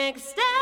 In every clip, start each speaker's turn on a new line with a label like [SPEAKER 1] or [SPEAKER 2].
[SPEAKER 1] Make a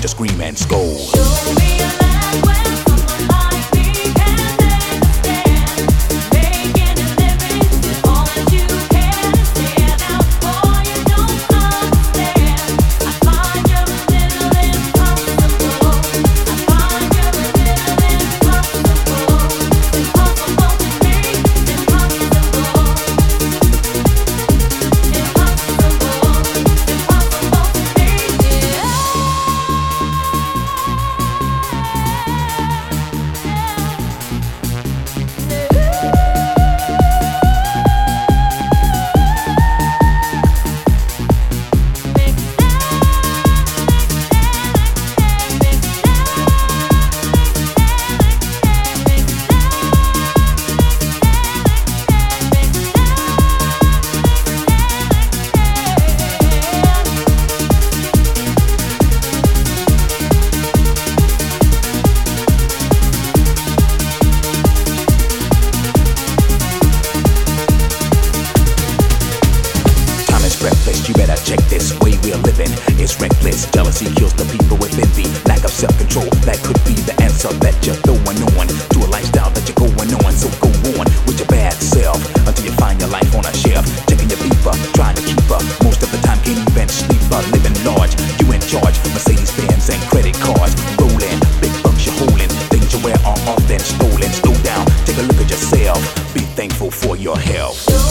[SPEAKER 2] to scream and scold.
[SPEAKER 1] Living.
[SPEAKER 2] It's reckless, jealousy kills the people with envy. Lack of self control, that could be the answer that you're throwing on to a lifestyle that you're going on. So go on with your bad self until you find your life on a shelf. Checking your beeper, trying to keep up. Most of the time, can't even sleep up. Living large, you in charge. Mercedes Benz and credit cards. Rolling, big bucks you're holding. Things you wear are often stolen. Slow down, take a look at yourself. Be thankful for your health.